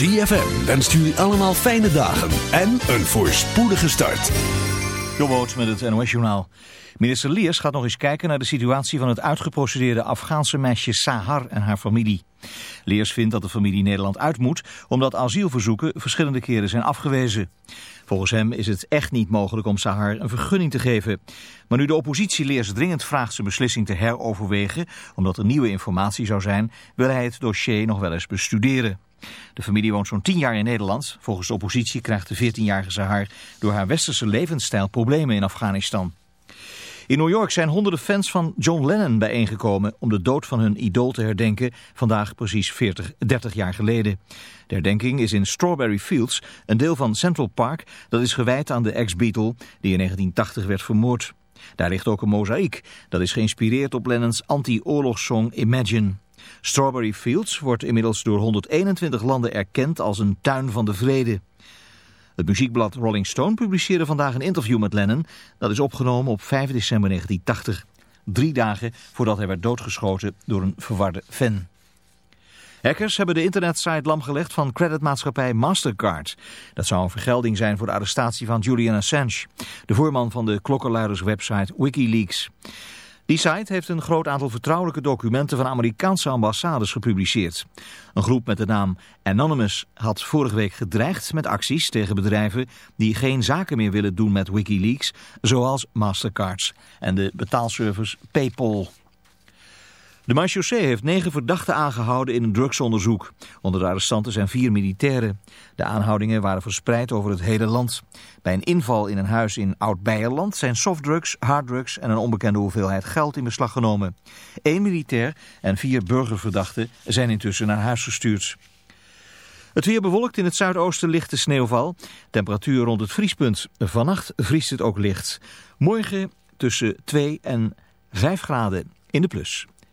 ZFM wenst jullie allemaal fijne dagen en een voorspoedige start. Jobboot met het NOS Journaal. Minister Leers gaat nog eens kijken naar de situatie van het uitgeprocedeerde Afghaanse meisje Sahar en haar familie. Leers vindt dat de familie Nederland uit moet omdat asielverzoeken verschillende keren zijn afgewezen. Volgens hem is het echt niet mogelijk om Sahar een vergunning te geven. Maar nu de oppositie Leers dringend vraagt zijn beslissing te heroverwegen, omdat er nieuwe informatie zou zijn, wil hij het dossier nog wel eens bestuderen. De familie woont zo'n 10 jaar in Nederland. Volgens de oppositie krijgt de 14-jarige Sahar door haar westerse levensstijl problemen in Afghanistan. In New York zijn honderden fans van John Lennon bijeengekomen om de dood van hun idool te herdenken, vandaag precies 40, 30 jaar geleden. De herdenking is in Strawberry Fields, een deel van Central Park, dat is gewijd aan de ex-Beatle die in 1980 werd vermoord. Daar ligt ook een mozaïek, dat is geïnspireerd op Lennons anti-oorlogssong Imagine. Strawberry Fields wordt inmiddels door 121 landen erkend als een tuin van de vrede. Het muziekblad Rolling Stone publiceerde vandaag een interview met Lennon. Dat is opgenomen op 5 december 1980. Drie dagen voordat hij werd doodgeschoten door een verwarde fan. Hackers hebben de internetsite lamgelegd van creditmaatschappij Mastercard. Dat zou een vergelding zijn voor de arrestatie van Julian Assange, de voorman van de klokkenluiderswebsite Wikileaks. Die site heeft een groot aantal vertrouwelijke documenten van Amerikaanse ambassades gepubliceerd. Een groep met de naam Anonymous had vorige week gedreigd met acties tegen bedrijven die geen zaken meer willen doen met Wikileaks, zoals Mastercards en de betaalservice PayPal. De marechaussee heeft negen verdachten aangehouden in een drugsonderzoek. Onder de arrestanten zijn vier militairen. De aanhoudingen waren verspreid over het hele land. Bij een inval in een huis in Oud-Beierland zijn softdrugs, harddrugs en een onbekende hoeveelheid geld in beslag genomen. Eén militair en vier burgerverdachten zijn intussen naar huis gestuurd. Het weer bewolkt in het zuidoosten lichte sneeuwval. Temperatuur rond het vriespunt. Vannacht vriest het ook licht. Morgen tussen 2 en 5 graden in de plus.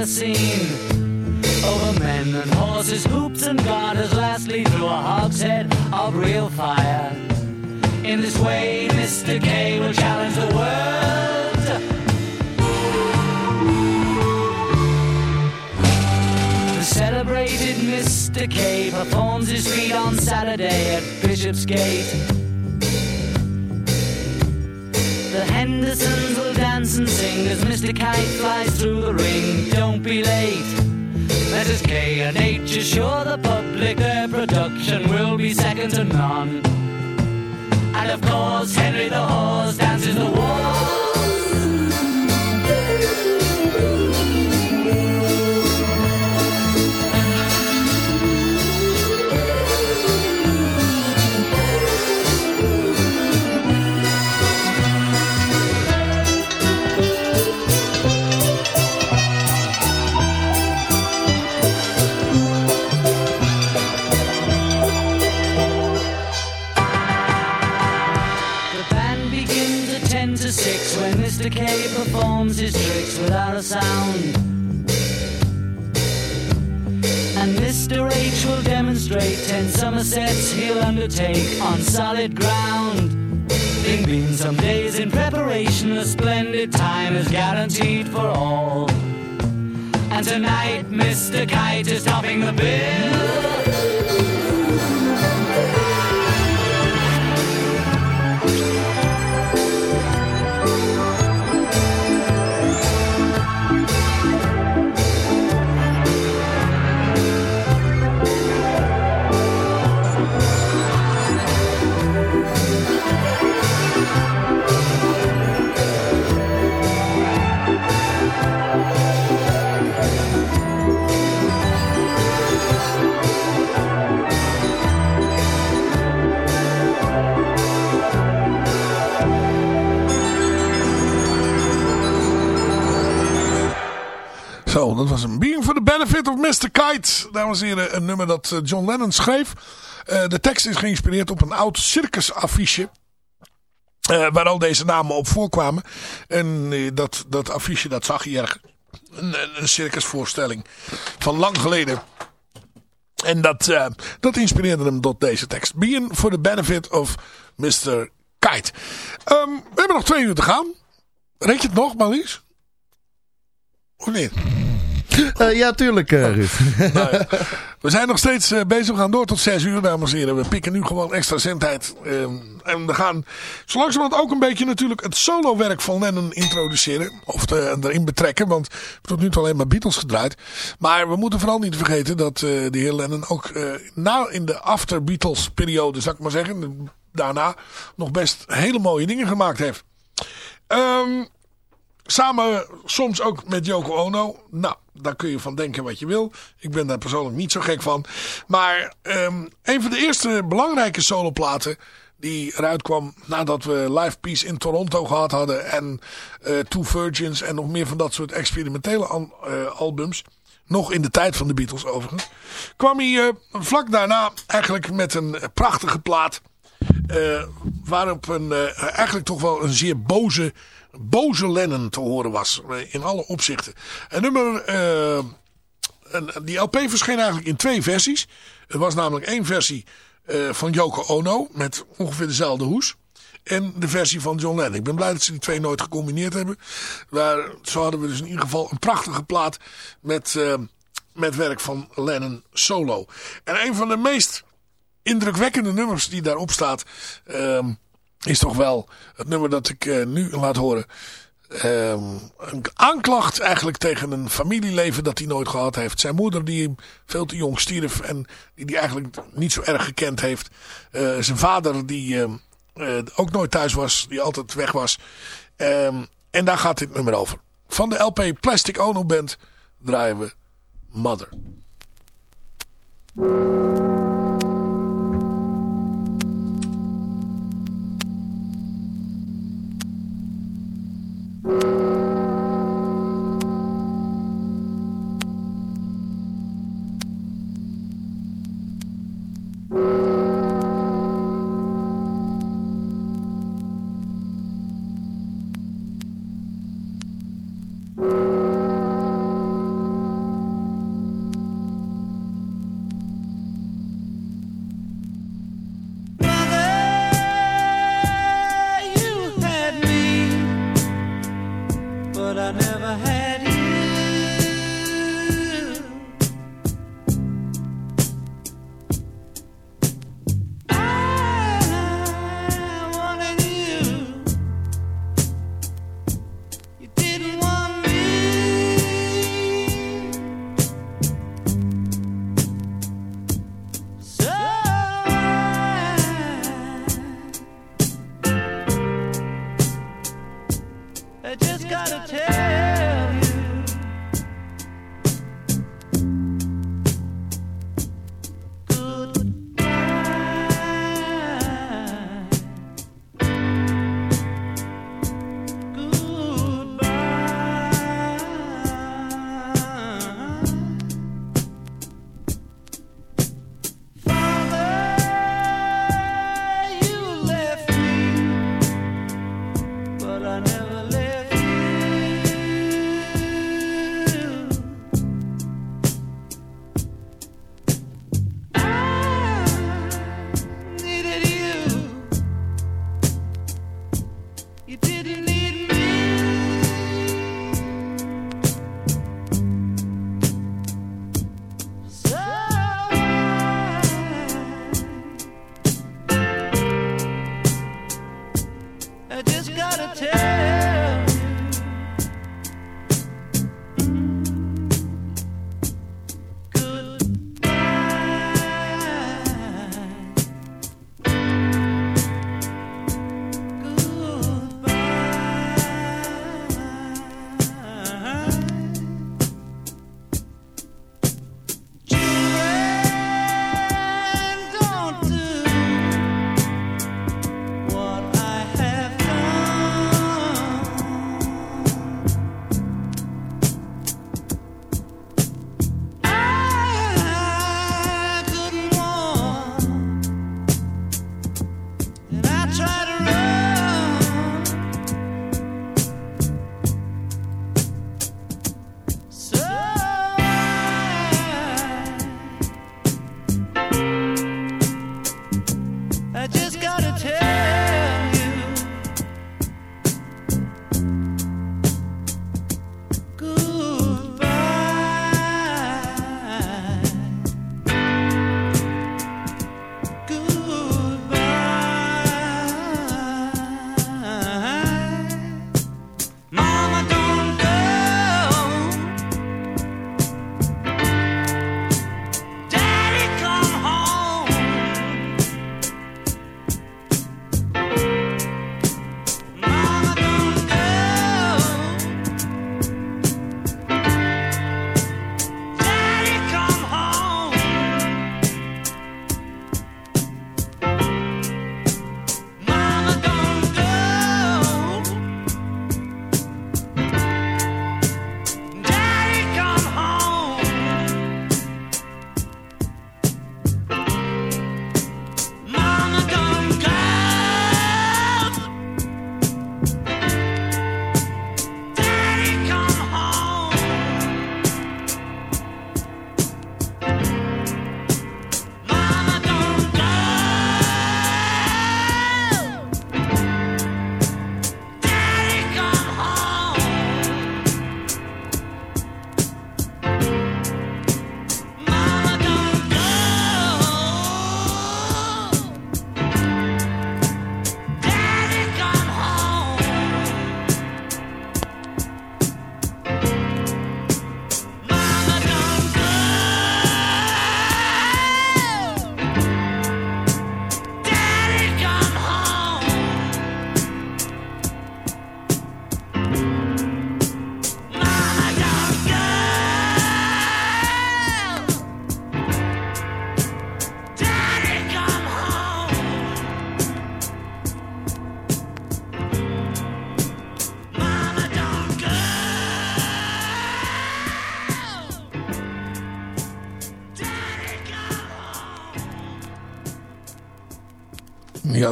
A scene! Over men and horses, hoops and garters, lastly through a hogshead of real fire. In this way, Mr. K will challenge the world. The celebrated Mr. K performs his feat on Saturday at Bishopsgate. The Hendersons will dance and sing as Mr. Kite flies through the ring. Don't be late. Letters K and H assure the public their production will be second to none. And of course, Henry the Horse dances the performs his tricks without a sound. And Mr. H will demonstrate 10 somersets he'll undertake on solid ground. Bing been some days in preparation, a splendid time is guaranteed for all. And tonight, Mr. Kite is topping the bill. Dat was een Being for the Benefit of Mr. Kite. Dames en heren, een nummer dat eh, John Lennon schreef. Eh, de tekst is geïnspireerd op een oud circusaffiche. eh, waar al deze namen op voorkwamen. En dat, dat affiche, dat zag je ergens. Een, een circusvoorstelling van lang geleden. En dat, dat inspireerde hem tot deze tekst. Being for the Benefit of Mr. Kite. Ehm, we hebben nog twee uur te gaan. Weet je het nog, Maurice? Of niet? Eh, ja, tuurlijk, eh, Ruud. Nou we zijn nog steeds eh, bezig. We gaan door tot 6 uur, dames en heren. We pikken nu gewoon extra zendtijd. ehm, en we gaan zo langzamerhand ook een beetje natuurlijk het solowerk van Lennon introduceren. Of erin betrekken. Want tot nu toe alleen maar Beatles gedraaid. Maar we moeten vooral niet vergeten dat de heer Lennon ook na in de after Beatles periode, zou ik maar zeggen. Daarna nog best hele mooie dingen gemaakt heeft. Ehm Samen soms ook met Yoko Ono. Nou, daar kun je van denken wat je wil. Ik ben daar persoonlijk niet zo gek van. Maar ehm, een van de eerste belangrijke soloplaten die eruit kwam nadat we Live Peace in Toronto gehad hadden. En eh, Two Virgins en nog meer van dat soort experimentele eh, albums. Nog in de tijd van de Beatles overigens. Kwam hij eh, vlak daarna eigenlijk met een prachtige plaat. waarop een, eigenlijk toch wel een zeer boze, boze Lennon te horen was. eh, in alle opzichten. Een nummer... eh, die LP verscheen eigenlijk in twee versies. Er was namelijk één versie eh, van Yoko Ono met ongeveer dezelfde hoes. En de versie van John Lennon. Ik ben blij dat ze die twee nooit gecombineerd hebben. Maar zo hadden we dus in ieder geval een prachtige plaat met, met werk van Lennon solo. En een van de meest indrukwekkende nummers die daarop staat... ehm, is toch wel het nummer dat ik eh, nu laat horen. Ehm, een aanklacht eigenlijk tegen een familieleven dat hij nooit gehad heeft. Zijn moeder die hem veel te jong stierf en die hij eigenlijk niet zo erg gekend heeft. Eh, zijn vader die ehm, eh, ook nooit thuis was, die altijd weg was. Ehm, en daar gaat dit nummer over. Van de LP Plastic Ono Band draaien we Mother.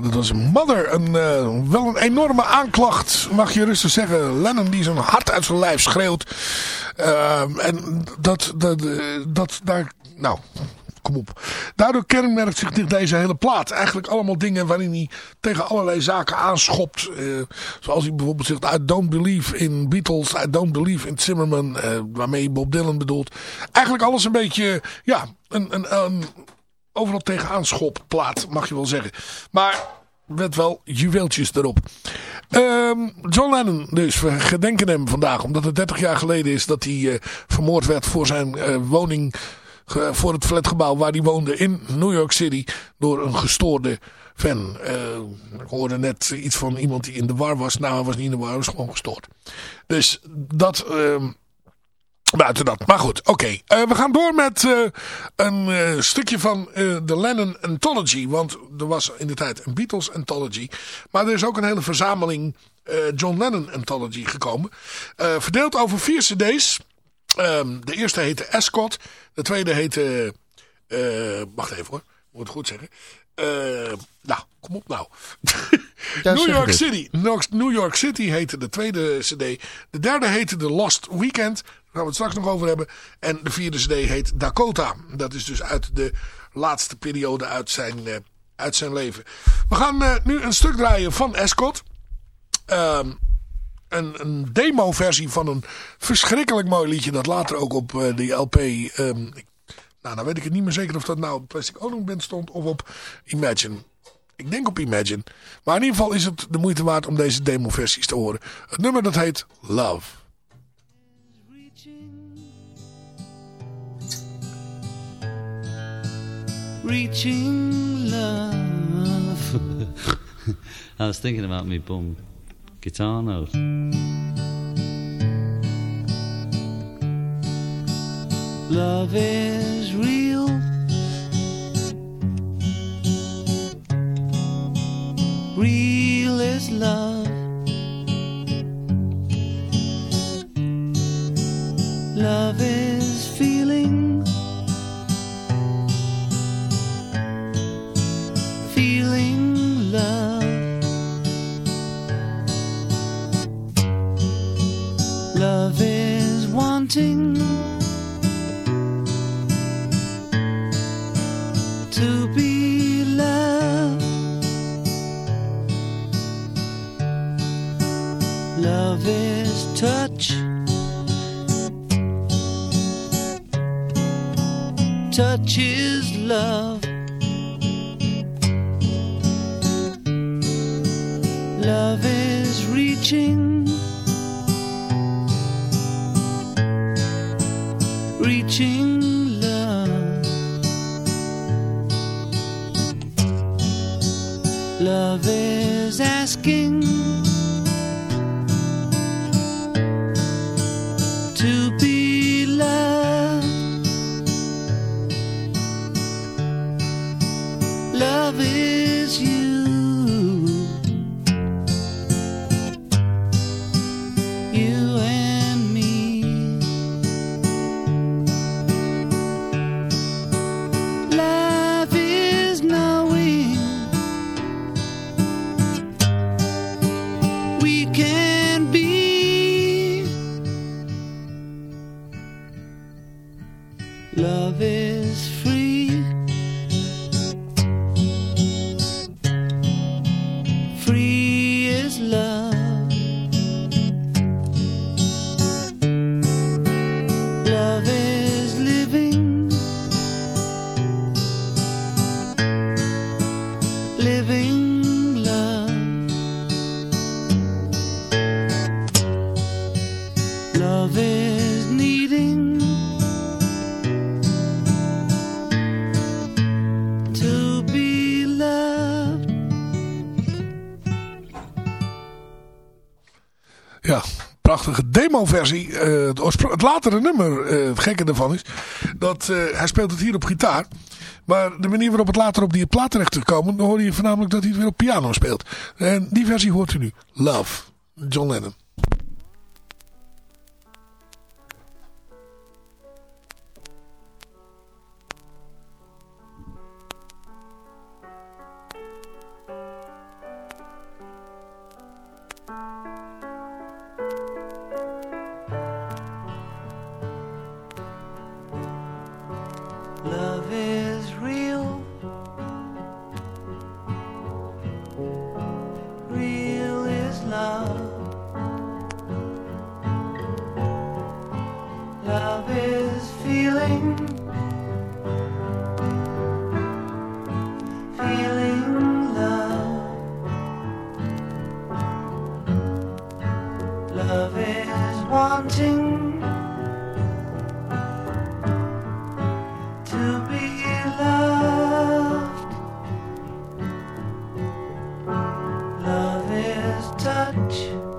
Dat was Mother. Een, eh, wel een enorme aanklacht, mag je rustig zeggen. Lennon die zijn hart uit zijn lijf schreeuwt. Eh, en dat, dat, eh, dat daar, nou, kom op. Daardoor kenmerkt zich deze hele plaat. Eigenlijk allemaal dingen waarin hij tegen allerlei zaken aanschopt. Zoals hij bijvoorbeeld zegt, I don't believe in Beatles, I don't believe in Zimmerman. waarmee Bob Dylan bedoelt. Eigenlijk alles een beetje, ja, een, een, een overal tegenaan schopplaat, mag je wel zeggen. Maar met wel juweeltjes erop. Ehm, John Lennon dus, we gedenken hem vandaag. Omdat het 30 jaar geleden is dat hij eh, vermoord werd voor zijn eh, woning... voor het flatgebouw waar hij woonde in New York City... door een gestoorde fan. Eh, ik hoorde net iets van iemand die in de war was. Nou, hij was niet in de war, hij was gewoon gestoord. Dus dat... Buiten dat. Maar goed, oké. Eh, we gaan door met eh, een eh, stukje van de Lennon Anthology. Want er was in de tijd een Beatles Anthology. Maar er is ook een hele verzameling John Lennon Anthology gekomen. Verdeeld over vier cd's. Ehm, de eerste heette Escort. De tweede heette... wacht even hoor. Moet het goed zeggen. Eh, nou, kom op nou. Ja, New York. City. New- York City heette de tweede cd. De derde heette The Lost Weekend. Daar gaan we het straks nog over hebben. En de vierde cd heet Dakota. Dat is dus uit de laatste periode uit zijn, eh, uit zijn leven. We gaan eh, nu een stuk draaien van Escort. Ehm, een, een demo-versie van een verschrikkelijk mooi liedje. Dat later ook op die LP... ehm, ik- nou, dan weet ik het niet meer zeker of dat nou op Plastic Ono Band stond of op Imagine. Ik denk op Imagine. Maar in ieder geval is het de moeite waard om deze demo-versies te horen. Het nummer dat heet Love. reaching love. I was thinking about me bum guitar note. Love is real. Real is love. Touch is love. Love Love is demo-versie. Eh, het, latere nummer, eh, het gekke ervan is, dat eh, hij speelt het hier op gitaar. Maar de manier waarop het later op die plaat terecht gekomen, dan hoor je voornamelijk dat hij het weer op piano speelt. En die versie hoort u nu. Love, John Lennon. Touch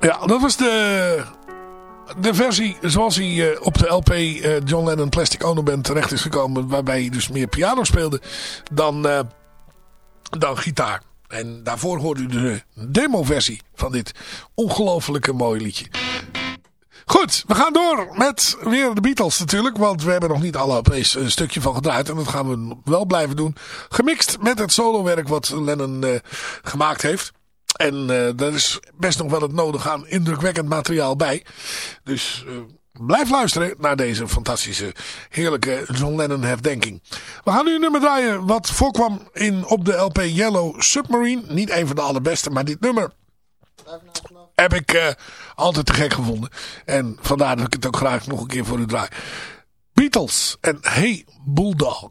Ja, dat was de, de versie zoals hij eh, op de LP eh, John Lennon Plastic Ono Band terecht is gekomen. Waarbij hij dus meer piano speelde dan, eh, dan gitaar. En daarvoor hoorde u de demo-versie van dit ongelofelijke mooie liedje. Goed, we gaan door met weer de Beatles natuurlijk. Want we hebben nog niet alle LP's een stukje van gedraaid. En dat gaan we wel blijven doen. Gemixt met het solowerk wat Lennon gemaakt heeft. En uh, daar is best nog wel het nodige aan indrukwekkend materiaal bij. Dus uh, blijf luisteren naar deze fantastische, heerlijke John Lennon herdenking. We gaan nu een nummer draaien wat voorkwam in, op de LP Yellow Submarine. Niet een van de allerbeste, maar dit nummer heb ik uh, altijd te gek gevonden. En vandaar dat ik het ook graag nog een keer voor u draai. Beatles en Hey Bulldog.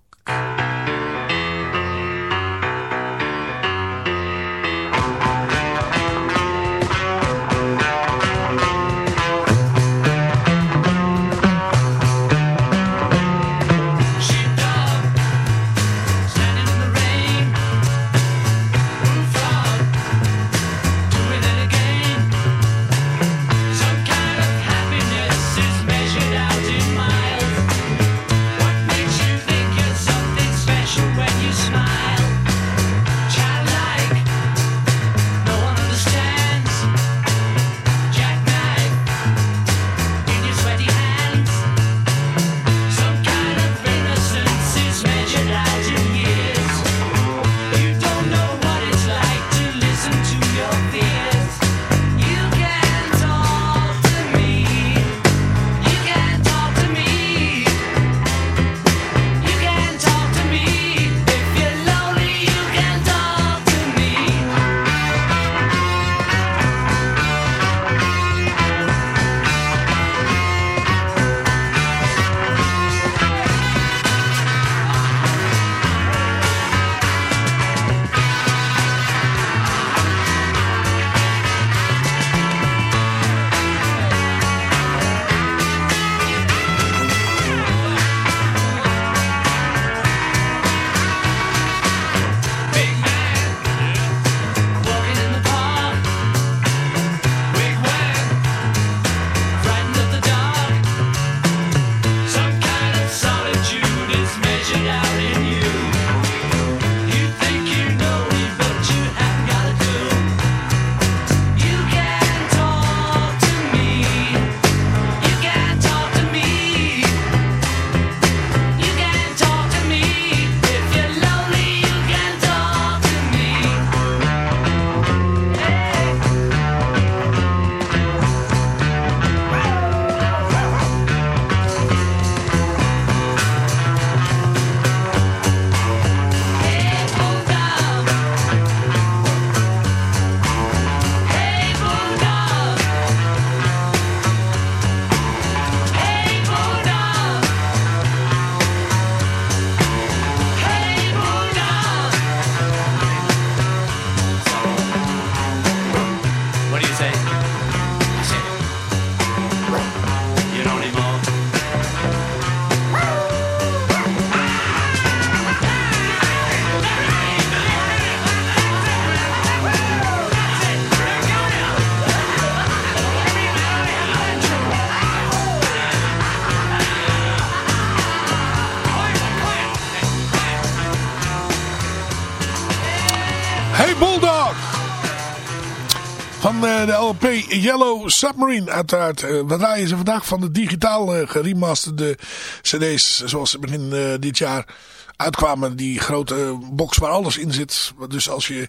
LP Yellow Submarine. Uiteraard, eh, we draaien ze vandaag van de digitaal eh, geremasterde cd's. Zoals ze begin eh, dit jaar uitkwamen. Die grote box waar alles in zit. Dus als je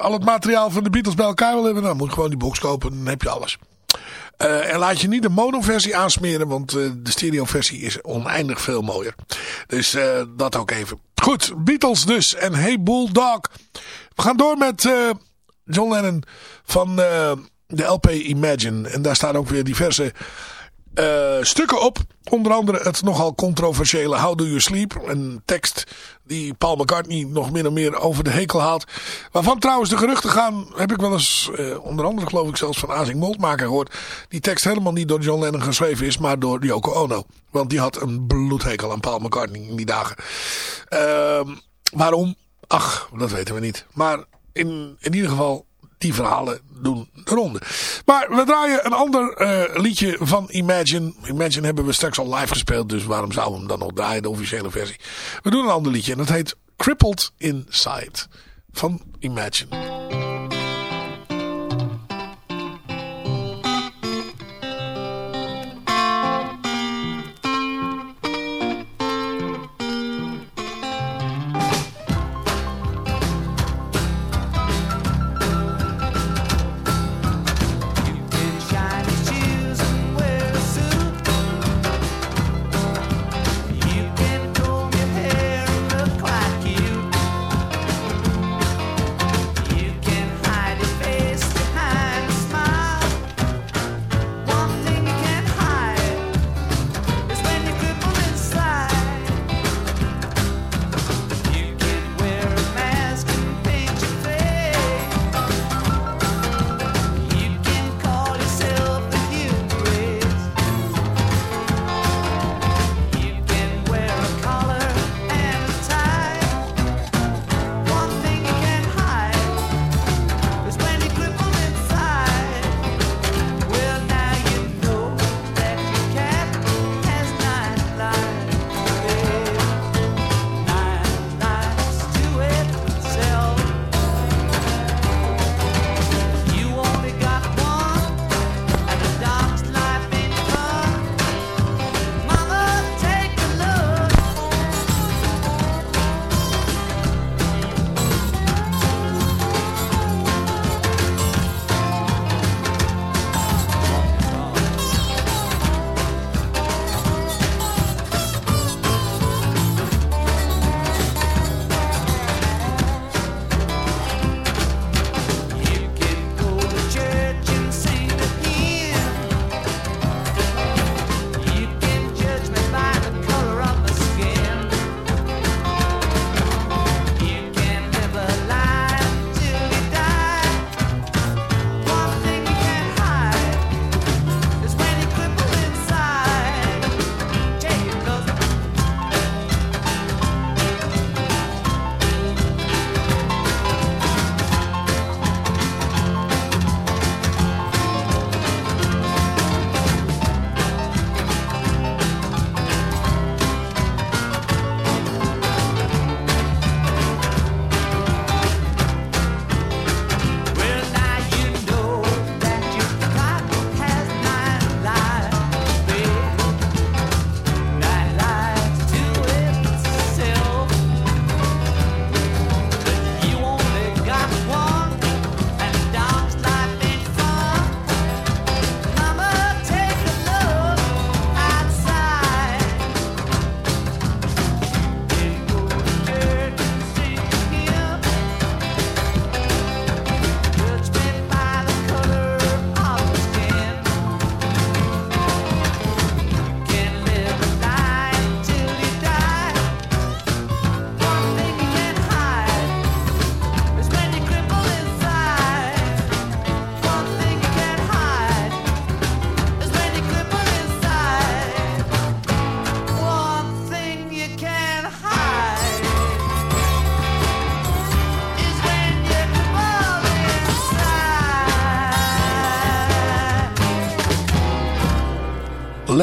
al het materiaal van de Beatles bij elkaar wil hebben. Dan moet je gewoon die box kopen. Dan heb je alles. En laat je niet de mono-versie aansmeren, want de stereo-versie is oneindig veel mooier. Dus dat ook even. Goed, Beatles dus en Hey Bulldog. We gaan door met John Lennon van eh, de LP Imagine. En daar staan ook weer diverse eh, stukken op. Onder andere het nogal controversiële How Do You Sleep. Een tekst die Paul McCartney nog min of meer over de hekel haalt. Waarvan trouwens de geruchten gaan, heb ik wel eens, eh, onder andere geloof ik zelfs van Azing Moltmaker gehoord. Die tekst helemaal niet door John Lennon geschreven is, maar door Yoko Ono. Want die had een bloedhekel aan Paul McCartney in die dagen. Ehm, waarom? Ach, dat weten we niet. Maar in, in ieder geval, die verhalen doen de ronde. Maar we draaien een ander eh, liedje van Imagine. Imagine hebben we straks al live gespeeld, dus waarom zouden we hem dan nog draaien, de officiële versie. We doen een ander liedje en dat heet Crippled Inside van Imagine.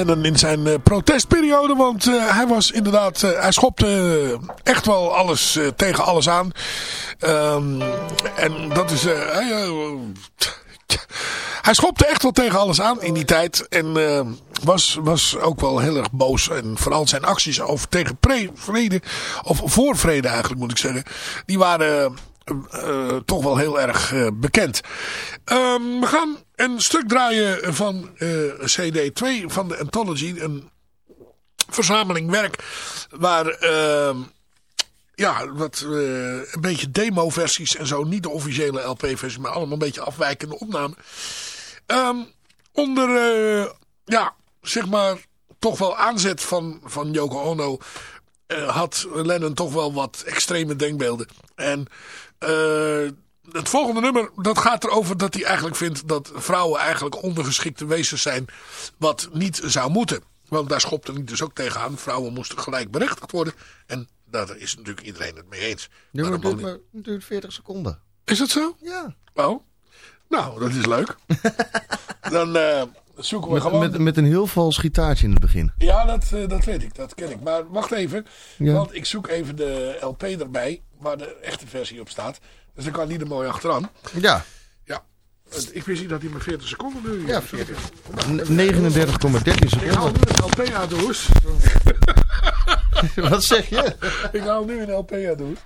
Lennon in zijn eh, protestperiode. Want eh, hij was inderdaad, eh, hij schopte echt wel alles tegen alles aan. Ehm, en dat is... hij, Hij schopte echt wel tegen alles aan in die tijd. En was, was ook wel heel erg boos. En vooral zijn acties over tegen vrede, of voor vrede eigenlijk moet ik zeggen. Die waren toch wel heel erg bekend. Ehm, we gaan een stuk draaien van eh, CD 2 van de Anthology. Een verzameling werk waar... ehm, ja, wat eh, een beetje demo-versies en zo. Niet de officiële LP-versie, maar allemaal een beetje afwijkende opnamen. Ehm, onder, eh, ja, zeg maar, toch wel aanzet van, van Yoko Ono... had Lennon toch wel wat extreme denkbeelden. En het volgende nummer, dat gaat erover dat hij eigenlijk vindt... dat vrouwen eigenlijk ondergeschikte wezens zijn... wat niet zou moeten. Want daar schopte hij dus ook tegenaan. Vrouwen moesten gelijk berechtigd worden. En daar is natuurlijk iedereen het mee eens. Maar duurt, maar, duurt 40 seconden. is dat zo? Ja. Oh. Nou, dat is leuk. Dan eh, zoeken we Met, gewoon... met, met een heel vals gitaartje in het begin. Ja, dat, eh, dat weet ik. Dat ken ik. Maar wacht even. Ja. Want ik zoek even de LP erbij. Waar de echte versie op staat. Dus dan kan die er mooi achteraan. Ja. Ja. Ik wist niet dat hij maar 40 seconden nu... Ja, 40. N- 39,13 Ik haal seconden. nu een LP uit de hoes. Wat zeg je? ik haal nu een LP uit de hoes.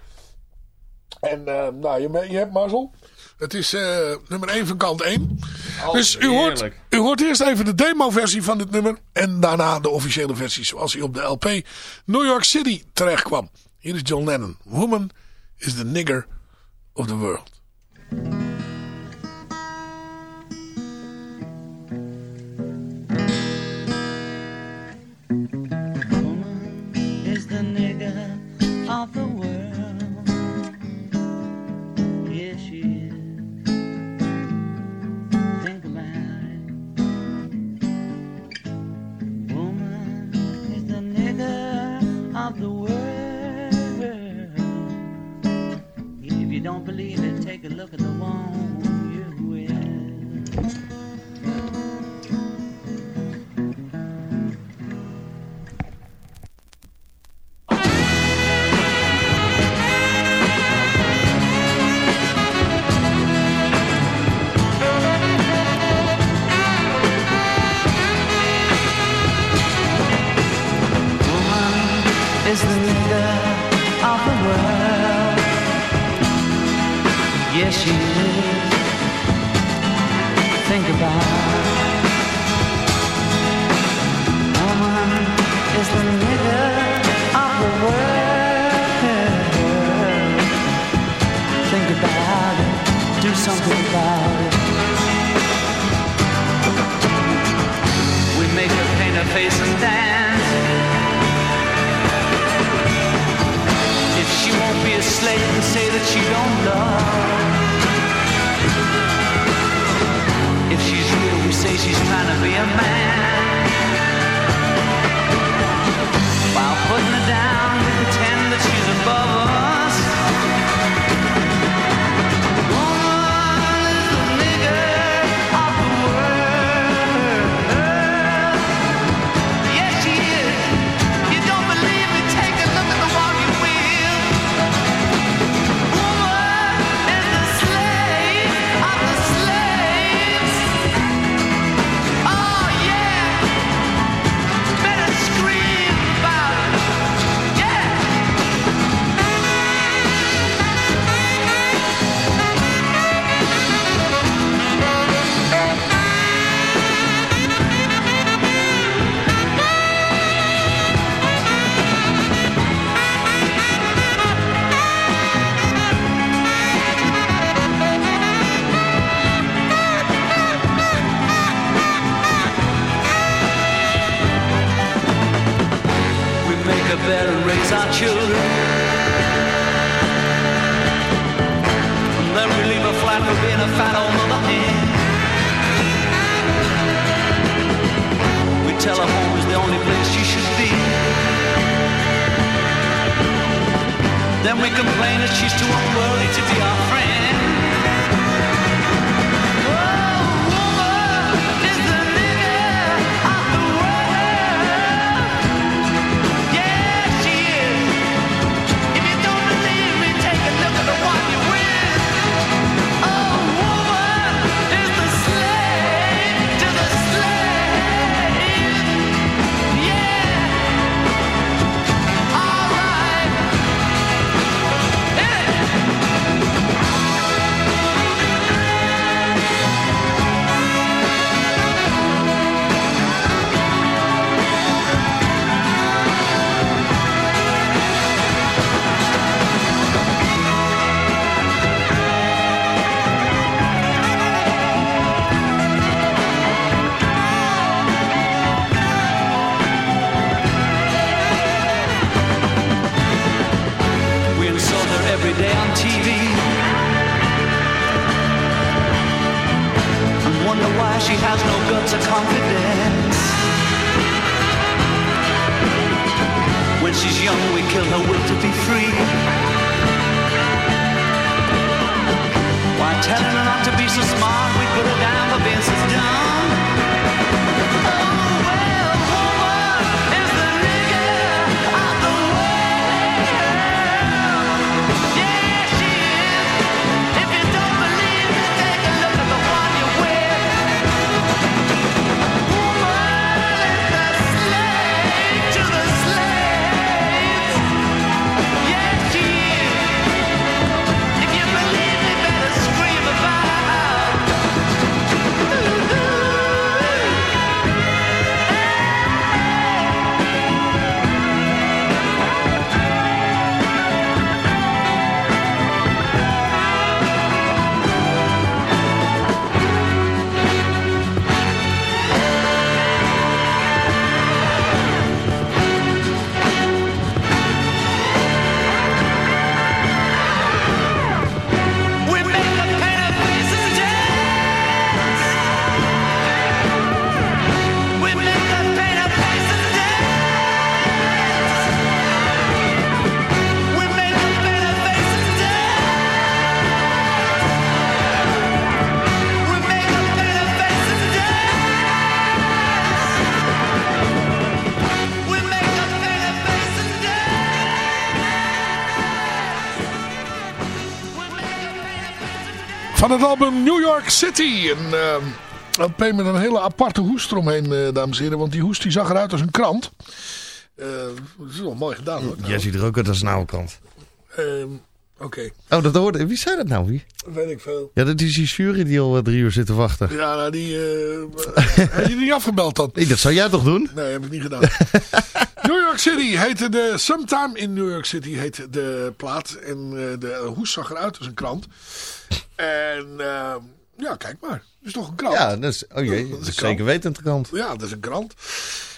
En eh, nou, je, je hebt mazzel. Het is eh, nummer 1 van kant 1. dus u hoort, u hoort eerst even de demo-versie van dit nummer. En daarna de officiële versie zoals hij op de LP New York City terecht kwam. Hier is John Lennon. Woman is the nigger of the world. Look at the one you with. Complain that she's too unworthy Van het album New York City. Een uh, LP met een hele aparte hoest eromheen, eh, dames en heren. Want die hoest die zag eruit als een krant. Eh, dat is wel mooi gedaan hoor. Jij ziet er ook uit als een oude kant. Ehm, Oké, Oh, dat hoorde. Wie zei dat nou? Wie? weet ik veel. Ja, dat is die jury die al eh, drie uur zit te wachten. Ja, nou die... eh heb je die niet afgebeld dan? Nee, dat zou jij toch doen? Nee, heb ik niet gedaan. New York City heette de... Sometime in New York City heette de plaat. En eh, de hoes zag eruit als een krant. En eh, ja, kijk maar. Het is toch een krant? Ja, dat is, oh jee, Dat dat is zeker wetend krant. Ja, dat is een krant.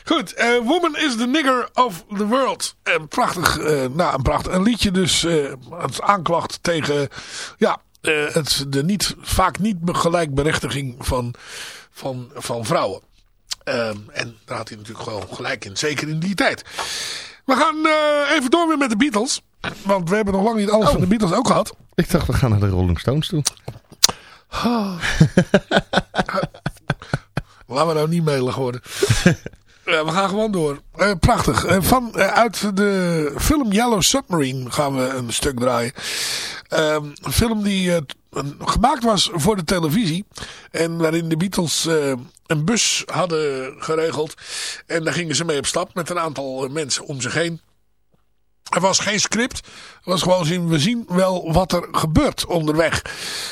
Goed, eh, Woman is the nigger of the world. Een prachtig, eh, nou een prachtig een liedje dus. eh het aanklacht tegen ja, het, de niet, vaak niet gelijkberechtiging van, van, van vrouwen. Ehm, en daar had hij natuurlijk gewoon gelijk in. Zeker in die tijd. We gaan even door weer met de Beatles. Want we hebben nog lang niet alles van de Beatles ook gehad. Ik dacht, we gaan naar de Rolling Stones toe. Laten we nou niet mailig worden. We gaan gewoon door. Eh, prachtig. Eh, van, eh, uit de film Yellow Submarine gaan we een stuk draaien. Ehm, een film die gemaakt was voor de televisie. En waarin de Beatles een bus hadden geregeld. En daar gingen ze mee op stap met een aantal mensen om zich heen. Er was geen script. Het was gewoon zien, we zien wel wat er gebeurt onderweg.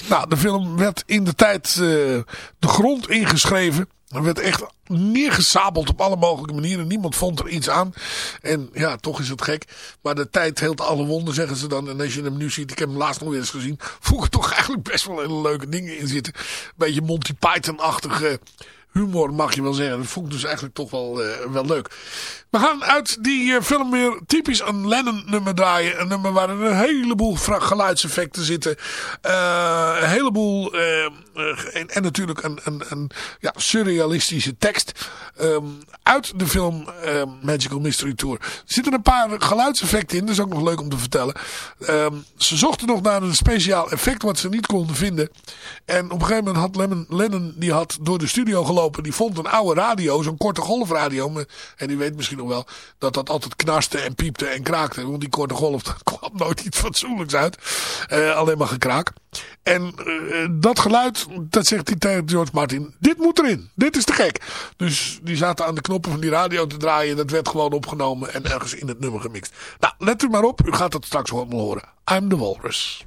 Nou, de film werd in de tijd eh, de grond ingeschreven. Er werd echt neergesabeld op alle mogelijke manieren. Niemand vond er iets aan. En ja, toch is het gek. Maar de tijd heelt alle wonden, zeggen ze dan. En als je hem nu ziet, ik heb hem laatst nog eens gezien. Voeg toch eigenlijk best wel hele leuke dingen in zitten. Beetje Monty Python-achtige humor mag je wel zeggen. Dat vond ik dus eigenlijk toch wel, eh, wel leuk. We gaan uit die eh, film weer typisch een Lennon nummer draaien. Een nummer waar er een heleboel geluidseffecten zitten. Eh, een heleboel en, en natuurlijk een, een, een ja, surrealistische tekst. Ehm, uit de film Magical Mystery Tour. Er zitten een paar geluidseffecten in. Dat is ook nog leuk om te vertellen. Ehm, ze zochten nog naar een speciaal effect wat ze niet konden vinden. En op een gegeven moment had Lennon, Lennon die had door de studio gelopen. Die vond een oude radio, zo'n korte golfradio. En die weet misschien nog wel dat dat altijd knarste en piepte en kraakte. Want die korte golf, daar kwam nooit iets fatsoenlijks uit. Eh, alleen maar gekraak. En eh, dat geluid, dat zegt hij tegen George Martin. Dit moet erin. Dit is te gek. Dus die zaten aan de knoppen van die radio te draaien. Dat werd gewoon opgenomen en ergens in het nummer gemixt. Nou, let u maar op. U gaat het straks allemaal horen. I'm the Walrus.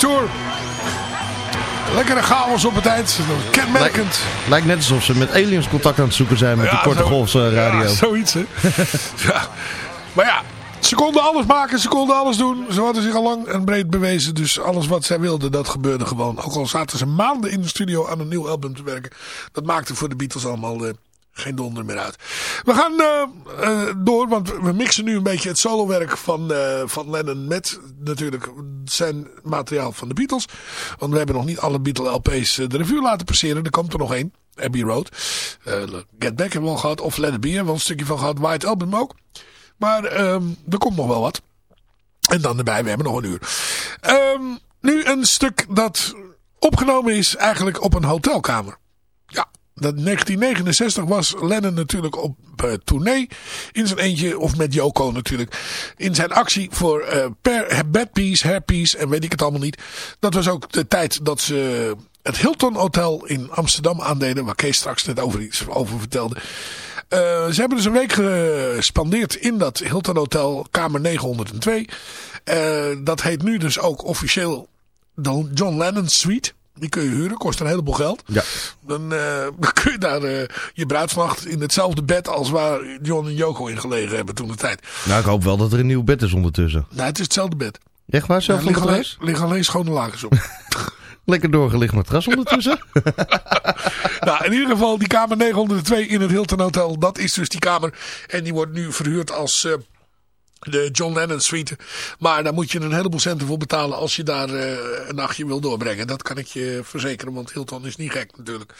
Tour. Lekkere chaos op het eind. Kenmerkend. Lijkt net alsof ze met aliens contact aan het zoeken zijn met die korte radio. Ja, zoiets hè. ja. Maar ja, ze konden alles maken, ze konden alles doen. Ze hadden zich al lang en breed bewezen. Dus alles wat zij wilden, dat gebeurde gewoon. Ook al zaten ze maanden in de studio aan een nieuw album te werken. Dat maakte voor de Beatles allemaal eh, geen donder meer uit. We gaan eh, eh, door, want we mixen nu een beetje het solowerk van, eh, van Lennon met natuurlijk zijn materiaal van de Beatles. Want we hebben nog niet alle Beatle LP's de revue laten passeren. Er komt er nog één. Abbey Road. Get Back hebben we al gehad. Of Let It Be hebben we een stukje van gehad. White Album ook. Maar ehm, er komt nog wel wat. En dan erbij, we hebben nog een uur. Ehm, nu een stuk dat opgenomen is eigenlijk op een hotelkamer. Ja, dat 1969 was Lennon natuurlijk op eh, tournee. In zijn eentje, of met Yoko natuurlijk. In zijn actie voor eh per, bedpiece, hairpiece en weet ik het allemaal niet. Dat was ook de tijd dat ze het Hilton Hotel in Amsterdam aandeden. Waar Kees straks net over iets over vertelde. Eh, ze hebben dus een week gespandeerd in dat Hilton Hotel, kamer 902. Eh, dat heet nu dus ook officieel de John Lennon Suite. Die kun je huren, kost een heleboel geld. Ja. Dan, eh, dan kun je daar eh, je bruidsnacht in hetzelfde bed als waar John en Yoko in gelegen hebben toen de tijd. Nou, ik hoop wel dat er een nieuw bed is ondertussen. Nou, het is hetzelfde bed. Echt waar, zelf Ja, liggen, alleen, liggen alleen schone lakens op. Lekker doorgelicht matras ondertussen. nou, in ieder geval die kamer 902 in het Hilton Hotel. Dat is dus die kamer. En die wordt nu verhuurd als, eh, De John Lennon Suite. Maar daar moet je een heleboel centen voor betalen als je daar eh, een nachtje wil doorbrengen. Dat kan ik je verzekeren, want Hilton is niet gek natuurlijk.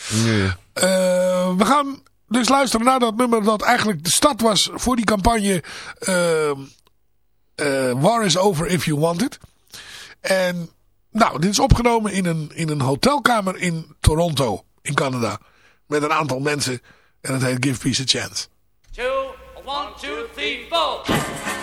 Eh, we gaan dus luisteren naar dat nummer dat eigenlijk de stad was voor die campagne eh, eh, War is over if you want it. En nou, dit is opgenomen in een, in een hotelkamer in Toronto, in Canada. Met een aantal mensen. En het heet Give Peace a Chance. Two, one, two, three, four.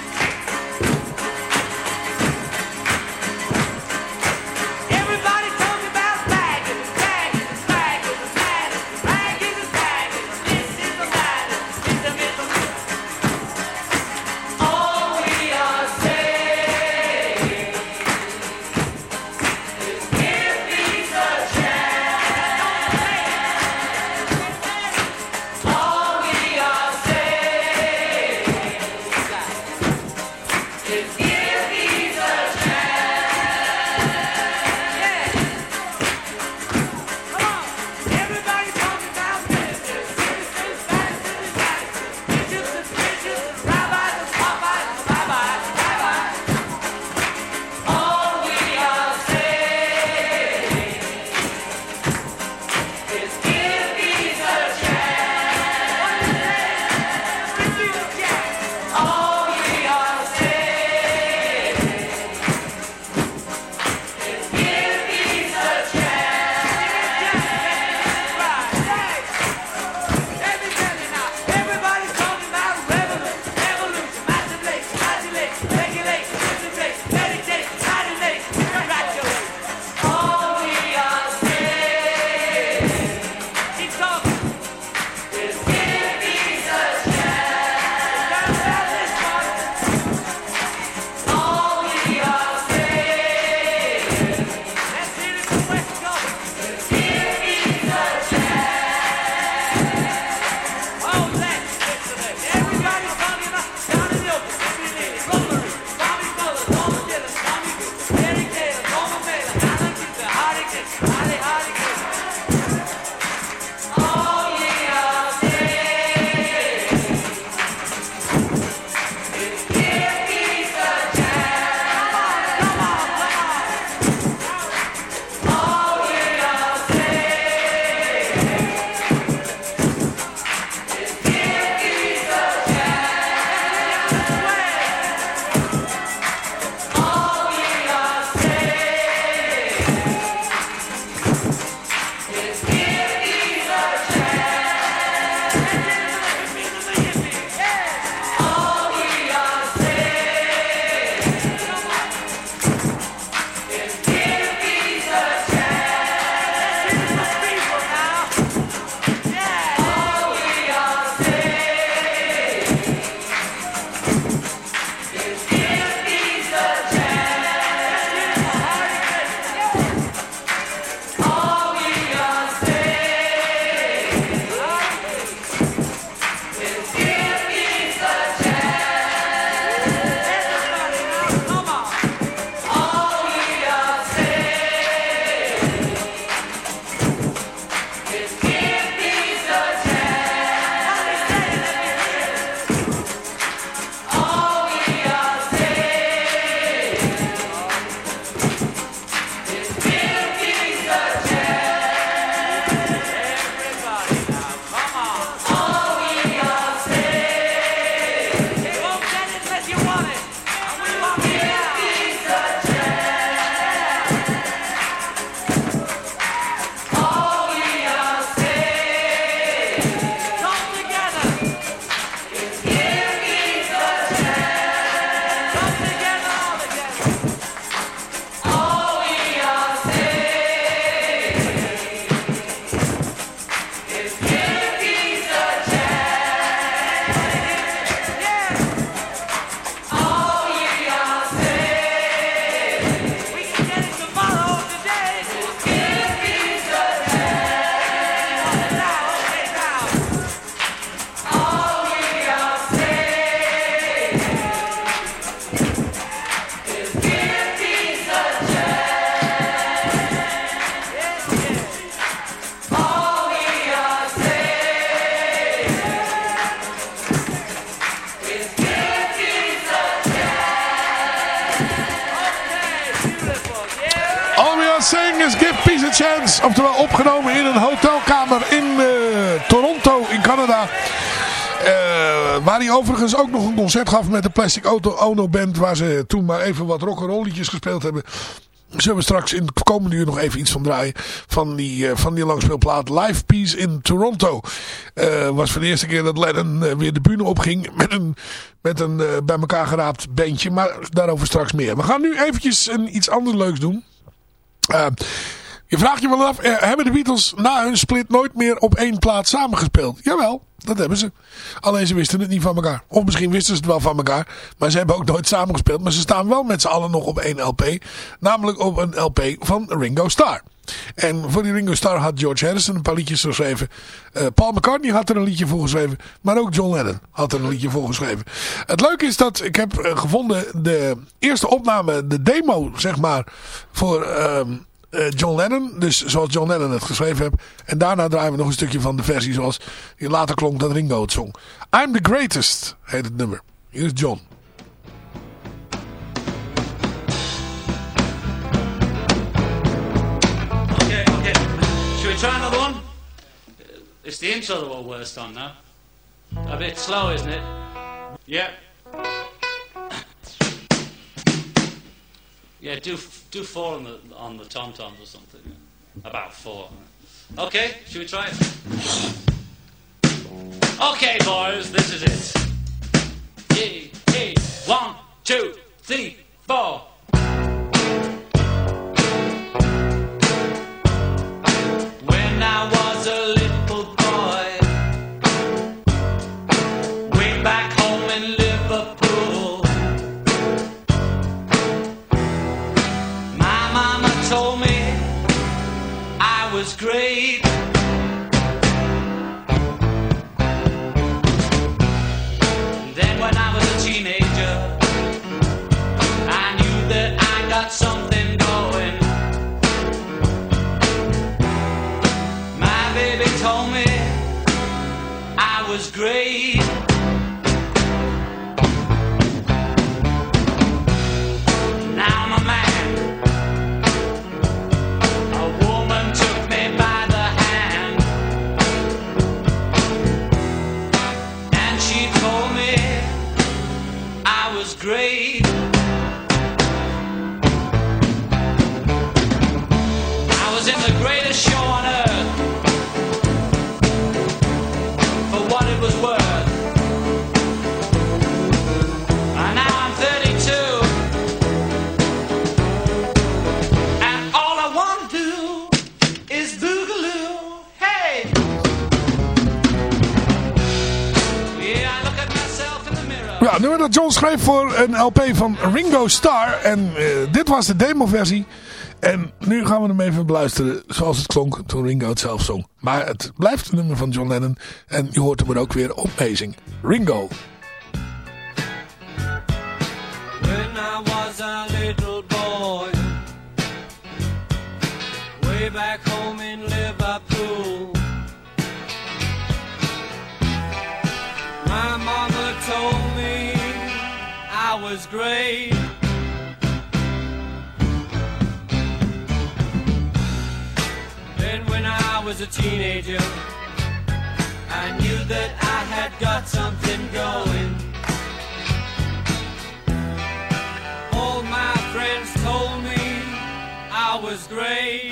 A Chance. Oftewel opgenomen in een hotelkamer in eh, Toronto in Canada. Eh, waar hij overigens ook nog een concert gaf met de Plastic Auto Ono Band. Waar ze toen maar even wat rock'n'roll liedjes gespeeld hebben. Zullen we straks in het komende uur nog even iets van draaien. Van die, eh, van die langspeelplaat Live Peace in Toronto. Was voor de eerste keer dat Lennon weer de bühne opging. Met een, met een bij elkaar geraapt bandje. Maar daarover straks meer. We gaan nu eventjes een, iets anders leuks doen. Je vraagt je wel af, eh, hebben de Beatles na hun split nooit meer op één plaat samengespeeld? Jawel, dat hebben ze. Alleen ze wisten het niet van elkaar. Of misschien wisten ze het wel van elkaar. Maar ze hebben ook nooit samengespeeld. Maar ze staan wel met z'n allen nog op één LP. Namelijk op een LP van Ringo Starr. En voor die Ringo Starr had George Harrison een paar liedjes geschreven. Eh, Paul McCartney had er een liedje voor geschreven. Maar ook John Lennon had er een liedje voor geschreven. Het leuke is dat ik heb eh, gevonden de eerste opname, de demo zeg maar, voor ehm, eh, John Lennon. Dus zoals John Lennon het geschreven heeft. En daarna draaien we nog een stukje van de versie zoals die later klonk dat Ringo het zong. I'm the Greatest heet het nummer. Hier is John. Okay. Should we try another one? It's the intro that we're worst on now. A bit slow, isn't it? Yeah. Yeah, do do four on the on the tom toms or something. About four. Okay, should we try it? Okay, boys, this is it. One, two, three, four. Great. Then when I was a teenager, I knew that I got something going. My baby told me I was great. Dat John schreef voor een LP van Ringo Starr. En eh, dit was de demoversie. En nu gaan we hem even beluisteren zoals het klonk toen Ringo het zelf zong. Maar het blijft een nummer van John Lennon. En je hoort hem er ook weer op. Ringo. When I was a little boy, way back home in Liverpool, was great. Then when I was a teenager, I knew that I had got something going. All my friends told me I was great.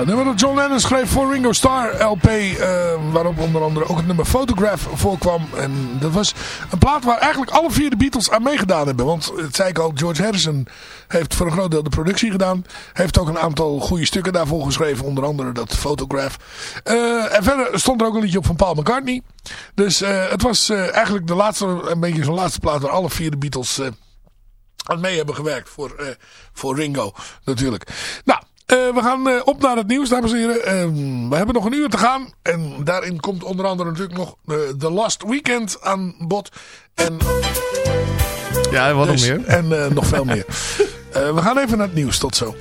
Ja, nummer dat John Lennon schreef voor Ringo Starr LP, eh, waarop onder andere ook het nummer Photograph voorkwam. En dat was een plaat waar eigenlijk alle vier de Beatles aan meegedaan hebben. Want, het zei ik al, George Harrison heeft voor een groot deel de productie gedaan. Heeft ook een aantal goede stukken daarvoor geschreven, onder andere dat Photograph. Eh, en verder stond er ook een liedje op van Paul McCartney. Dus eh, het was eigenlijk de laatste, een beetje zo'n laatste plaat waar alle vier de Beatles... aan mee hebben gewerkt voor, voor Ringo natuurlijk. Nou, we gaan eh, op naar het nieuws, dames en heren. Eh, we hebben nog een uur te gaan. En daarin komt onder andere natuurlijk nog eh, The Last Weekend aan bod. En, Ja, wat dus- nog meer? En eh, nog veel meer. Eh, we gaan even naar het nieuws. Tot zo.